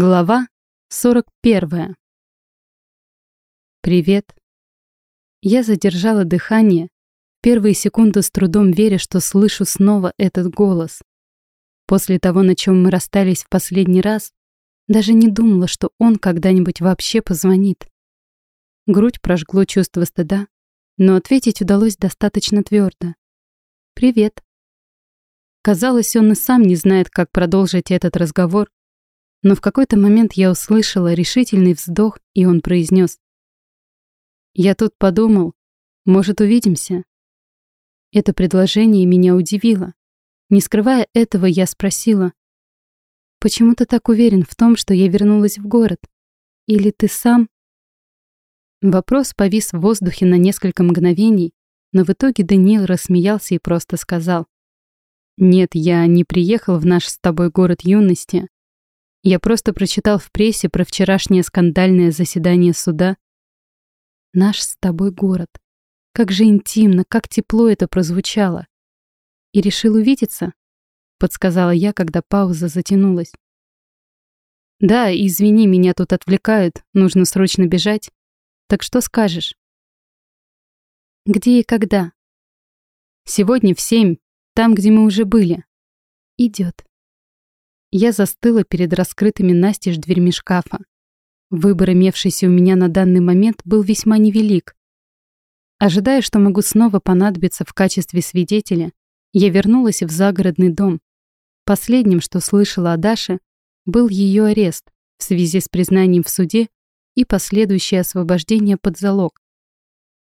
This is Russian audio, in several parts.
Глава 41. Привет. Я задержала дыхание, первые секунды с трудом веря, что слышу снова этот голос. После того, на чем мы расстались в последний раз, даже не думала, что он когда-нибудь вообще позвонит. Грудь прожгло чувство стыда, но ответить удалось достаточно твердо. «Привет». Казалось, он и сам не знает, как продолжить этот разговор, но в какой-то момент я услышала решительный вздох, и он произнес. «Я тут подумал, может, увидимся?» Это предложение меня удивило. Не скрывая этого, я спросила. «Почему ты так уверен в том, что я вернулась в город? Или ты сам?» Вопрос повис в воздухе на несколько мгновений, но в итоге Даниил рассмеялся и просто сказал. «Нет, я не приехал в наш с тобой город юности. Я просто прочитал в прессе про вчерашнее скандальное заседание суда. Наш с тобой город. Как же интимно, как тепло это прозвучало. И решил увидеться? Подсказала я, когда пауза затянулась. Да, извини, меня тут отвлекают, нужно срочно бежать. Так что скажешь? Где и когда? Сегодня в семь, там, где мы уже были. Идет. Я застыла перед раскрытыми настежь дверьми шкафа. Выбор, имевшийся у меня на данный момент, был весьма невелик. Ожидая, что могу снова понадобиться в качестве свидетеля, я вернулась в загородный дом. Последним, что слышала о Даше, был ее арест в связи с признанием в суде и последующее освобождение под залог.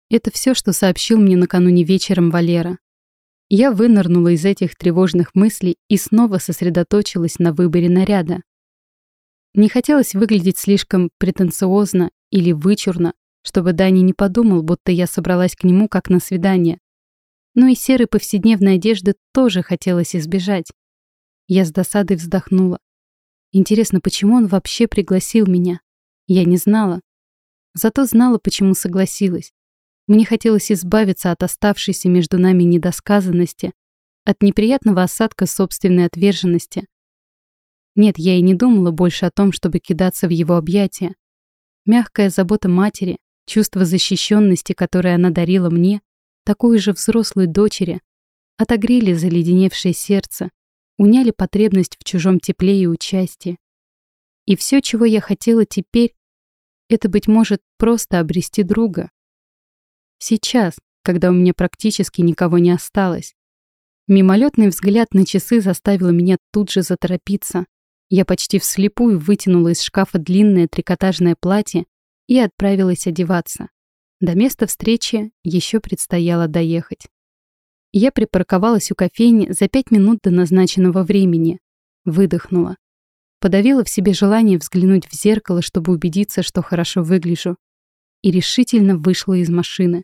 Это все, что сообщил мне накануне вечером Валера. Я вынырнула из этих тревожных мыслей и снова сосредоточилась на выборе наряда. Не хотелось выглядеть слишком претенциозно или вычурно, чтобы Дани не подумал, будто я собралась к нему как на свидание. Но и серой повседневной одежды тоже хотелось избежать. Я с досадой вздохнула. Интересно, почему он вообще пригласил меня? Я не знала. Зато знала, почему согласилась. Мне хотелось избавиться от оставшейся между нами недосказанности, от неприятного осадка собственной отверженности. Нет, я и не думала больше о том, чтобы кидаться в его объятия. Мягкая забота матери, чувство защищенности, которое она дарила мне, такой же взрослой дочери, отогрели заледеневшее сердце, уняли потребность в чужом тепле и участии. И все, чего я хотела теперь, это, быть может, просто обрести друга. Сейчас, когда у меня практически никого не осталось. Мимолетный взгляд на часы заставил меня тут же заторопиться. Я почти вслепую вытянула из шкафа длинное трикотажное платье и отправилась одеваться. До места встречи еще предстояло доехать. Я припарковалась у кофейни за пять минут до назначенного времени. Выдохнула. Подавила в себе желание взглянуть в зеркало, чтобы убедиться, что хорошо выгляжу и решительно вышла из машины.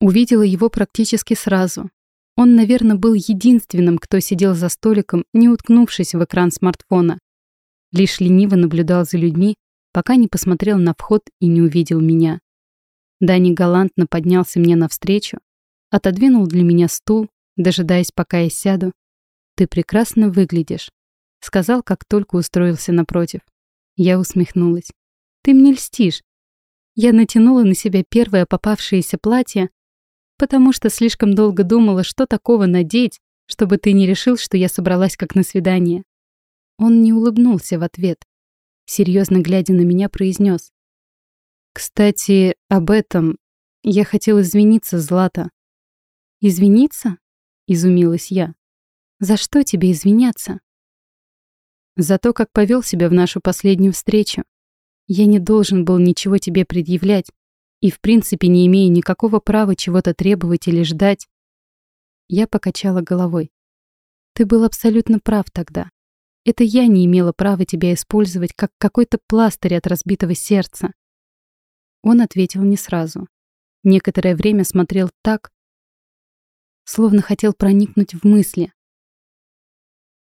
Увидела его практически сразу. Он, наверное, был единственным, кто сидел за столиком, не уткнувшись в экран смартфона. Лишь лениво наблюдал за людьми, пока не посмотрел на вход и не увидел меня. Дани галантно поднялся мне навстречу, отодвинул для меня стул, дожидаясь, пока я сяду. «Ты прекрасно выглядишь», — сказал, как только устроился напротив. Я усмехнулась. «Ты мне льстишь. Я натянула на себя первое попавшееся платье, потому что слишком долго думала, что такого надеть, чтобы ты не решил, что я собралась как на свидание. Он не улыбнулся в ответ. Серьезно глядя на меня, произнес: «Кстати, об этом я хотел извиниться, Злата». «Извиниться?» — изумилась я. «За что тебе извиняться?» «За то, как повел себя в нашу последнюю встречу. Я не должен был ничего тебе предъявлять и в принципе не имею никакого права чего-то требовать или ждать. Я покачала головой. Ты был абсолютно прав тогда. Это я не имела права тебя использовать как какой-то пластырь от разбитого сердца. Он ответил не сразу. Некоторое время смотрел так, словно хотел проникнуть в мысли.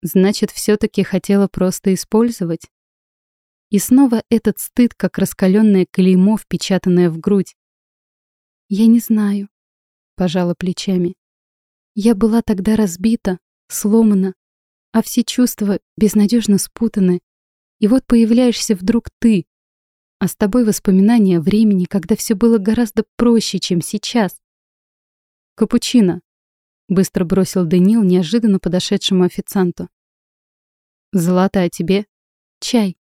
Значит, все таки хотела просто использовать? И снова этот стыд, как раскаленное клеймо, впечатанное в грудь. «Я не знаю», — пожала плечами. «Я была тогда разбита, сломана, а все чувства безнадежно спутаны. И вот появляешься вдруг ты. А с тобой воспоминания времени, когда все было гораздо проще, чем сейчас. «Капучино», — быстро бросил Даниил неожиданно подошедшему официанту. «Злата, а тебе?» «Чай».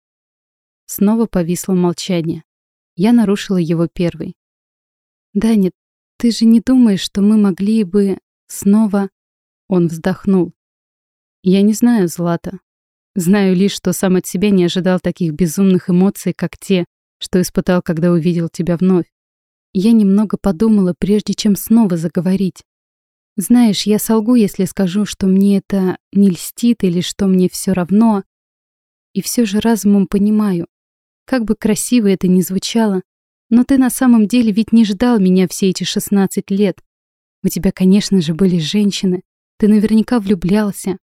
Снова повисло молчание. Я нарушила его первый. «Даня, ты же не думаешь, что мы могли бы снова...» Он вздохнул. «Я не знаю, Злата. Знаю лишь, что сам от себя не ожидал таких безумных эмоций, как те, что испытал, когда увидел тебя вновь. Я немного подумала, прежде чем снова заговорить. Знаешь, я солгу, если скажу, что мне это не льстит или что мне все равно. И все же разумом понимаю, как бы красиво это ни звучало, но ты на самом деле ведь не ждал меня все эти 16 лет. У тебя, конечно же, были женщины. Ты наверняка влюблялся.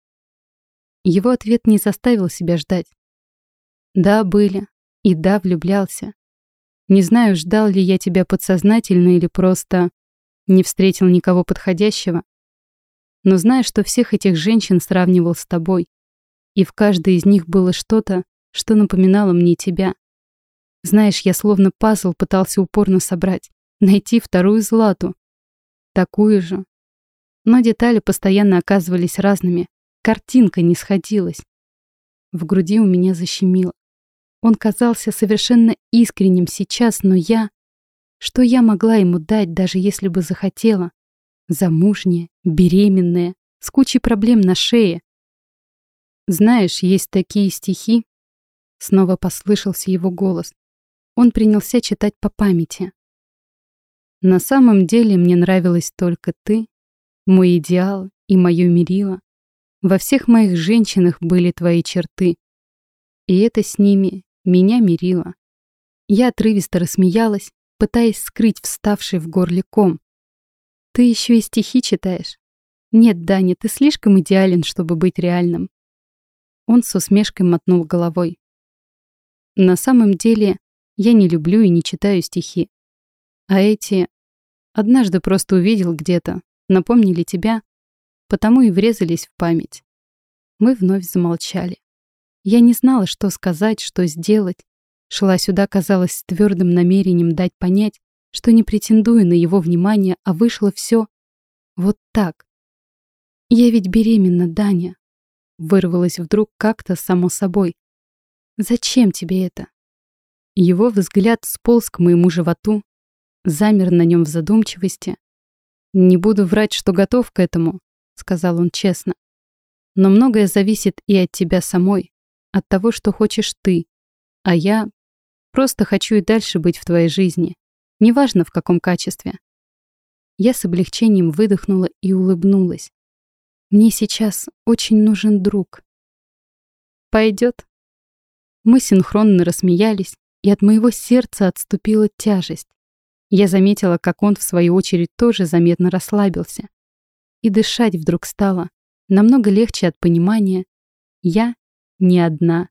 Его ответ не заставил себя ждать. Да, были. И да, влюблялся. Не знаю, ждал ли я тебя подсознательно или просто не встретил никого подходящего. Но знаю, что всех этих женщин сравнивал с тобой. И в каждой из них было что-то, что напоминало мне тебя. Знаешь, я словно пазл пытался упорно собрать, найти вторую Злату. Такую же. Но детали постоянно оказывались разными. Картинка не сходилась. В груди у меня защемило. Он казался совершенно искренним сейчас, но я... Что я могла ему дать, даже если бы захотела? Замужняя, беременная, с кучей проблем на шее. Знаешь, есть такие стихи. Снова послышался его голос. Он принялся читать по памяти. На самом деле мне нравилась только ты, мой идеал и мое мерило. Во всех моих женщинах были твои черты. И это с ними меня мерило. Я отрывисто рассмеялась, пытаясь скрыть вставший в горле ком. Ты еще и стихи читаешь? Нет, Даня, ты слишком идеален, чтобы быть реальным. Он с усмешкой мотнул головой. На самом деле, я не люблю и не читаю стихи. А эти... Однажды просто увидел где-то, напомнили тебя, потому и врезались в память. Мы вновь замолчали. Я не знала, что сказать, что сделать. Шла сюда, казалось, с твердым намерением дать понять, что не претендую на его внимание, а вышло все вот так. «Я ведь беременна, Даня», — вырвалось вдруг как-то само собой. «Зачем тебе это?» Его взгляд сполз к моему животу, замер на нем в задумчивости. «Не буду врать, что готов к этому», — сказал он честно. «Но многое зависит и от тебя самой, от того, что хочешь ты. А я просто хочу и дальше быть в твоей жизни, неважно в каком качестве». Я с облегчением выдохнула и улыбнулась. «Мне сейчас очень нужен друг». «Пойдет». Мы синхронно рассмеялись, и от моего сердца отступила тяжесть. Я заметила, как он, в свою очередь, тоже заметно расслабился. И дышать вдруг стало намного легче от понимания. Я не одна.